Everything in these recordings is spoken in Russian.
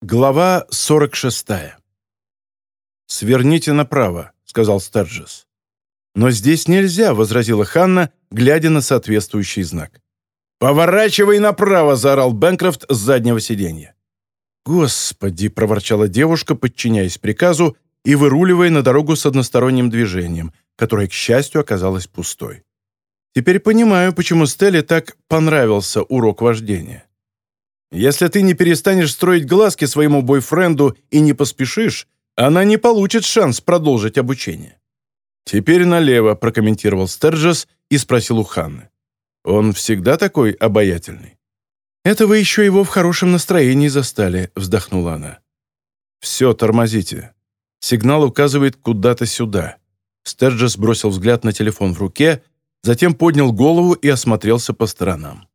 Глава 46. «Сверните направо», — сказал Стерджес. «Но здесь нельзя», — возразила Ханна, глядя на соответствующий знак. «Поворачивай направо!» — заорал Бэнкрофт с заднего сиденья. «Господи!» — проворчала девушка, подчиняясь приказу и выруливая на дорогу с односторонним движением, которое, к счастью, оказалось пустой. «Теперь понимаю, почему Стелле так понравился урок вождения. Если ты не перестанешь строить глазки своему бойфренду и не поспешишь, она не получит шанс продолжить обучение». «Теперь налево», — прокомментировал Стерджес и спросил у Ханны. «Он всегда такой обаятельный?» «Это вы еще его в хорошем настроении застали», — вздохнула она. «Все, тормозите. Сигнал указывает куда-то сюда». Стерджес бросил взгляд на телефон в руке, затем поднял голову и осмотрелся по сторонам.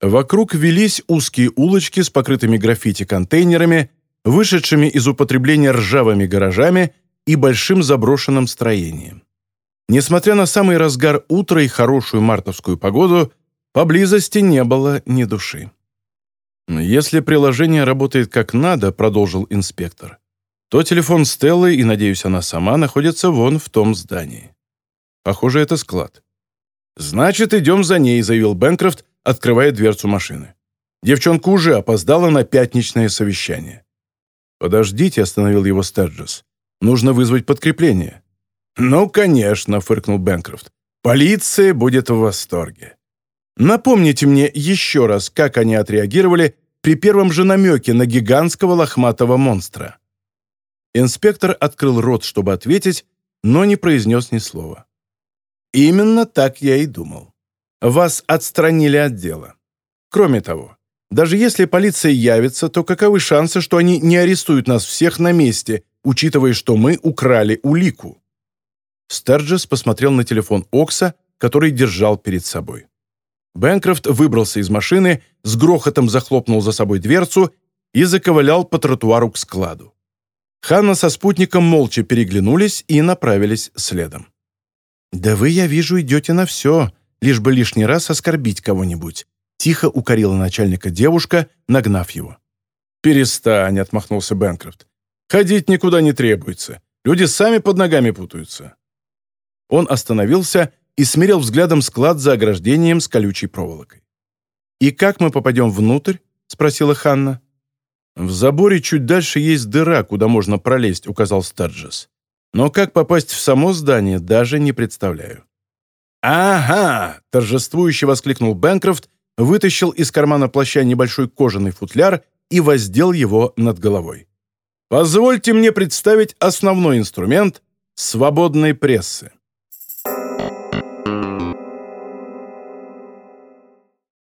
Вокруг велись узкие улочки с покрытыми граффити-контейнерами, вышедшими из употребления ржавыми гаражами и большим заброшенным строением. Несмотря на самый разгар утра и хорошую мартовскую погоду, поблизости не было ни души. «Если приложение работает как надо», — продолжил инспектор, то телефон Стеллы, и, надеюсь, она сама, находится вон в том здании. Похоже, это склад. «Значит, идем за ней», — заявил Бэнкрофт, открывая дверцу машины. Девчонка уже опоздала на пятничное совещание. «Подождите», — остановил его Стерджес. «Нужно вызвать подкрепление». «Ну, конечно», — фыркнул Бэнкрофт. «Полиция будет в восторге». «Напомните мне еще раз, как они отреагировали при первом же намеке на гигантского лохматого монстра». Инспектор открыл рот, чтобы ответить, но не произнес ни слова. «Именно так я и думал. Вас отстранили от дела. Кроме того, даже если полиция явится, то каковы шансы, что они не арестуют нас всех на месте, учитывая, что мы украли улику?» Стерджес посмотрел на телефон Окса, который держал перед собой. Бэнкрофт выбрался из машины, с грохотом захлопнул за собой дверцу и заковылял по тротуару к складу. Ханна со спутником молча переглянулись и направились следом. «Да вы, я вижу, идете на все», лишь бы лишний раз оскорбить кого-нибудь», — тихо укорила начальника девушка, нагнав его. «Перестань», — отмахнулся Бэнкрофт. «Ходить никуда не требуется. Люди сами под ногами путаются». Он остановился и смирил взглядом склад за ограждением с колючей проволокой. «И как мы попадем внутрь?» — спросила Ханна. «В заборе чуть дальше есть дыра, куда можно пролезть», — указал Старджес. «Но как попасть в само здание, даже не представляю». «Ага!» – торжествующе воскликнул Бэнкрофт, вытащил из кармана плаща небольшой кожаный футляр и воздел его над головой. «Позвольте мне представить основной инструмент свободной прессы».